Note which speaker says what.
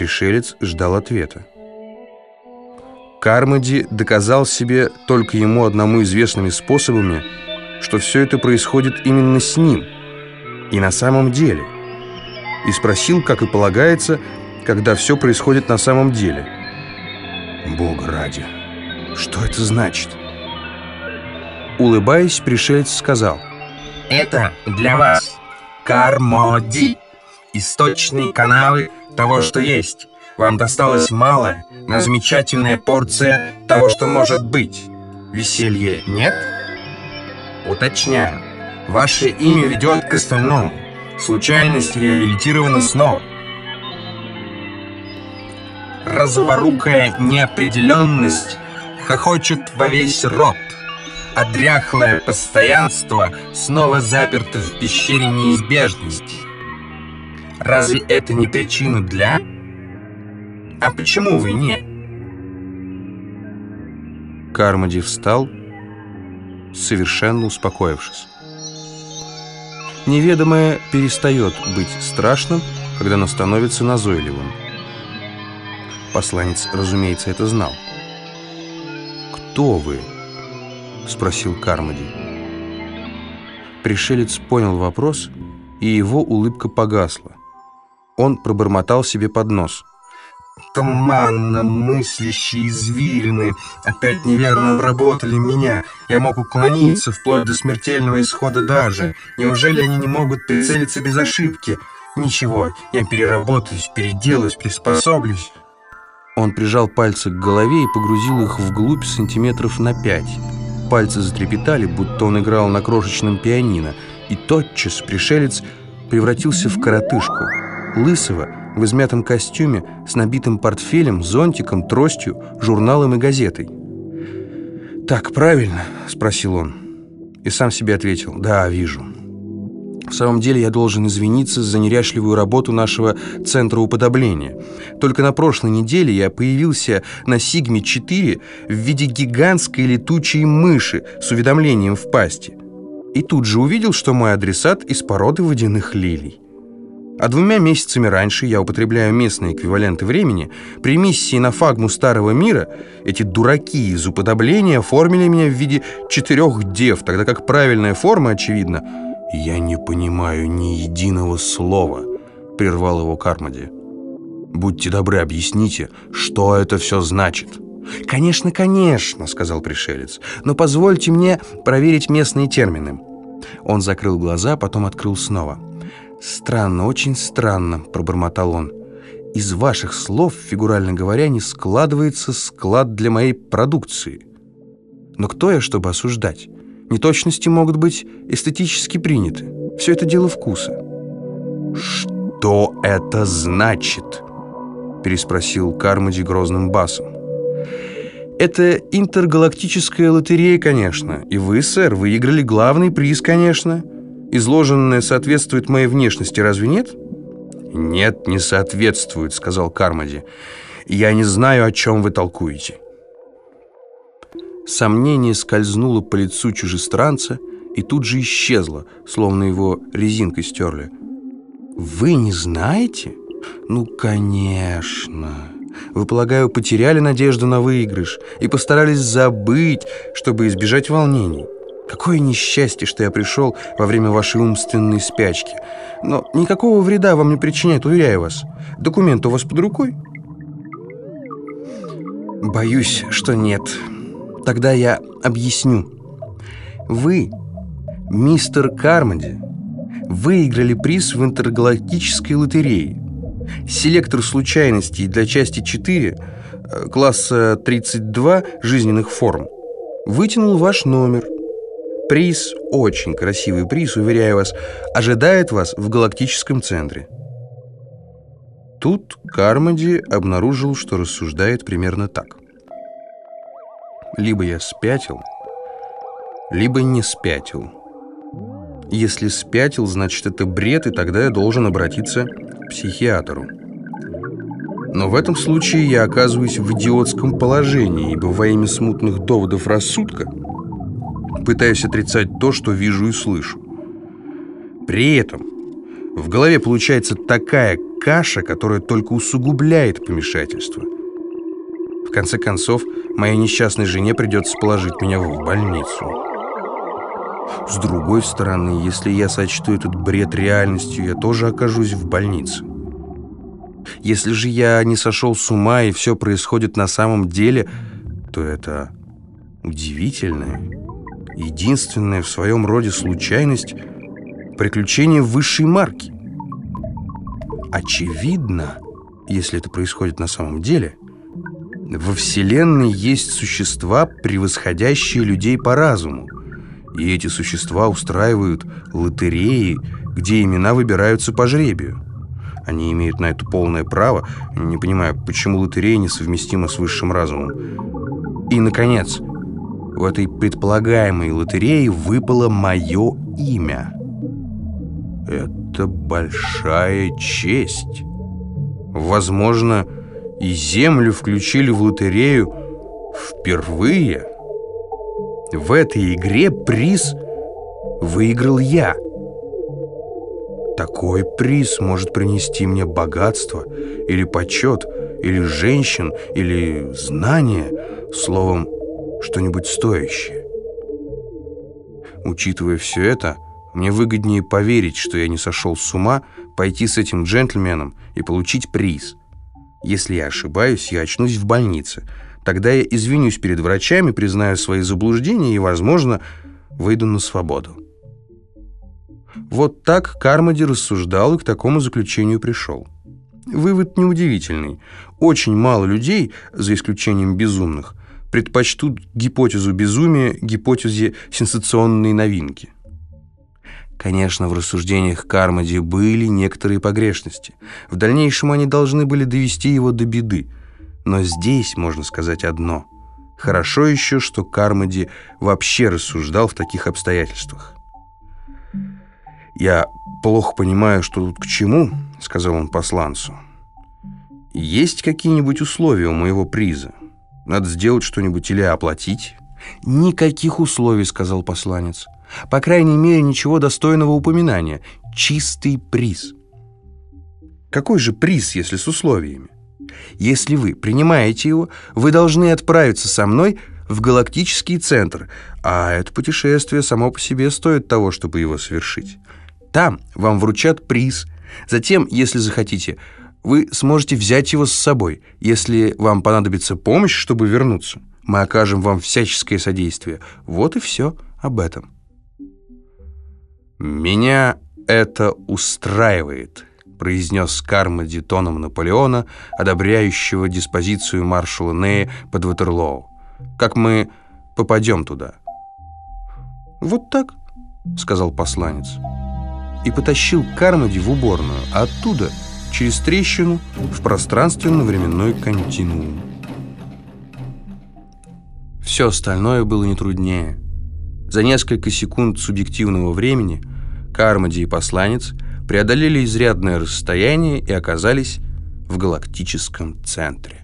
Speaker 1: Пришелец ждал ответа. Кармоди доказал себе только ему одному известными способами, что все это происходит именно с ним и на самом деле. И спросил, как и полагается, когда все происходит на самом деле. Бог ради, что это значит? Улыбаясь, пришелец сказал.
Speaker 2: Это для вас. Кармоди. Источные каналы того, что есть. Вам досталась малая, но замечательная порция того, что может быть. Веселье нет? Уточняю. Ваше имя ведет к остальному. Случайность реабилитирована снова. Разворукая неопределенность хохочет во весь рот а дряхлое постоянство снова заперто в пещере неизбежности. Разве это не причина для? А почему вы не?
Speaker 1: Кармоди встал, совершенно успокоившись. Неведомое перестает быть страшным, когда оно становится назойливым. Посланец, разумеется, это знал. «Кто вы?» — спросил Кармоди. Пришелец понял вопрос, и его улыбка погасла. Он пробормотал себе под нос.
Speaker 2: «Туманно мыслящие извилины опять неверно обработали меня. Я мог уклониться вплоть до смертельного исхода даже. Неужели они не могут прицелиться без ошибки? Ничего, я переработаюсь, переделаюсь, приспособлюсь».
Speaker 1: Он прижал пальцы к голове и погрузил их вглубь сантиметров на пять. Пальцы затрепетали, будто он играл на крошечном пианино, и тотчас пришелец превратился в коротышку, лысого, в измятом костюме, с набитым портфелем, зонтиком, тростью, журналом и газетой. «Так, правильно?» — спросил он. И сам себе ответил «Да, вижу». В самом деле я должен извиниться за неряшливую работу нашего центра уподобления. Только на прошлой неделе я появился на Сигме-4 в виде гигантской летучей мыши с уведомлением в пасти. И тут же увидел, что мой адресат из породы водяных лилий. А двумя месяцами раньше я употребляю местные эквиваленты времени. При миссии на фагму Старого Мира эти дураки из уподобления оформили меня в виде четырех дев, тогда как правильная форма, очевидно, «Я не понимаю ни единого слова», — прервал его Кармоди. «Будьте добры, объясните, что это все значит». «Конечно, конечно», — сказал пришелец, «но позвольте мне проверить местные термины». Он закрыл глаза, потом открыл снова. «Странно, очень странно», — пробормотал он. «Из ваших слов, фигурально говоря, не складывается склад для моей продукции. Но кто я, чтобы осуждать?» Неточности могут быть эстетически приняты. Все это дело вкуса. «Что это значит?» переспросил Кармоди грозным басом. «Это интергалактическая лотерея, конечно. И вы, сэр, выиграли главный приз, конечно. Изложенное соответствует моей внешности, разве нет?» «Нет, не соответствует», — сказал Кармоди. «Я не знаю, о чем вы толкуете». Сомнение скользнуло по лицу чужестранца и тут же исчезло, словно его резинкой стерли. «Вы не знаете?» «Ну, конечно!» Вы, полагаю, потеряли надежду на выигрыш и постарались забыть, чтобы избежать волнений. Какое несчастье, что я пришел во время вашей умственной спячки. Но никакого вреда вам не причиняет, уверяю вас. Документ у вас под рукой? Боюсь, что нет. Тогда я объясню. Вы, мистер Кармоди, выиграли приз в интергалактической лотерее. Селектор случайностей для части 4, э, класса 32 жизненных форм, вытянул ваш номер. Приз, очень красивый приз, уверяю вас, ожидает вас в галактическом центре. Тут Кармоди обнаружил, что рассуждает примерно так. Либо я спятил, либо не спятил. Если спятил, значит это бред, и тогда я должен обратиться к психиатру. Но в этом случае я оказываюсь в идиотском положении, ибо во имя смутных доводов рассудка пытаюсь отрицать то, что вижу и слышу. При этом В голове получается такая каша, которая только усугубляет помешательство. В конце концов, моей несчастной жене придется положить меня в больницу. С другой стороны, если я сочту этот бред реальностью, я тоже окажусь в больнице. Если же я не сошел с ума и все происходит на самом деле, то это удивительная, единственная в своем роде случайность приключение высшей марки. Очевидно, если это происходит на самом деле, во Вселенной есть существа, превосходящие людей по разуму. И эти существа устраивают лотереи, где имена выбираются по жребию. Они имеют на это полное право. Не понимаю, почему лотерея несовместима с высшим разумом. И, наконец, в этой предполагаемой лотерее выпало мое имя. Это большая честь. Возможно, и Землю включили в лотерею впервые. В этой игре приз выиграл я. Такой приз может принести мне богатство или почет, или женщин, или знания, словом, что-нибудь стоящее. Учитывая все это, мне выгоднее поверить, что я не сошел с ума, пойти с этим джентльменом и получить приз. Если я ошибаюсь, я очнусь в больнице. Тогда я извинюсь перед врачами, признаю свои заблуждения и, возможно, выйду на свободу. Вот так Кармоди рассуждал и к такому заключению пришел. Вывод неудивительный. Очень мало людей, за исключением безумных, предпочтут гипотезу безумия гипотезе сенсационной новинки. Конечно, в рассуждениях Кармоди были некоторые погрешности. В дальнейшем они должны были довести его до беды. Но здесь можно сказать одно. Хорошо еще, что Кармоди вообще рассуждал в таких обстоятельствах. «Я плохо понимаю, что тут к чему», — сказал он посланцу. «Есть какие-нибудь условия у моего приза? Надо сделать что-нибудь или оплатить?» «Никаких условий», — сказал посланец. «По крайней мере, ничего достойного упоминания. Чистый приз». «Какой же приз, если с условиями?» «Если вы принимаете его, вы должны отправиться со мной в галактический центр, а это путешествие само по себе стоит того, чтобы его совершить. Там вам вручат приз. Затем, если захотите, вы сможете взять его с собой. Если вам понадобится помощь, чтобы вернуться, мы окажем вам всяческое содействие. Вот и все об этом. «Меня это устраивает», — произнес Кармоди тоном Наполеона, одобряющего диспозицию маршала Нея под Ватерлоу. «Как мы попадем туда?» «Вот так», — сказал посланец и потащил Кармоди в уборную, а оттуда через трещину в пространственно-временной континуум. Все остальное было не труднее. За несколько секунд субъективного времени Кармоди и посланец преодолели изрядное расстояние и оказались в галактическом центре.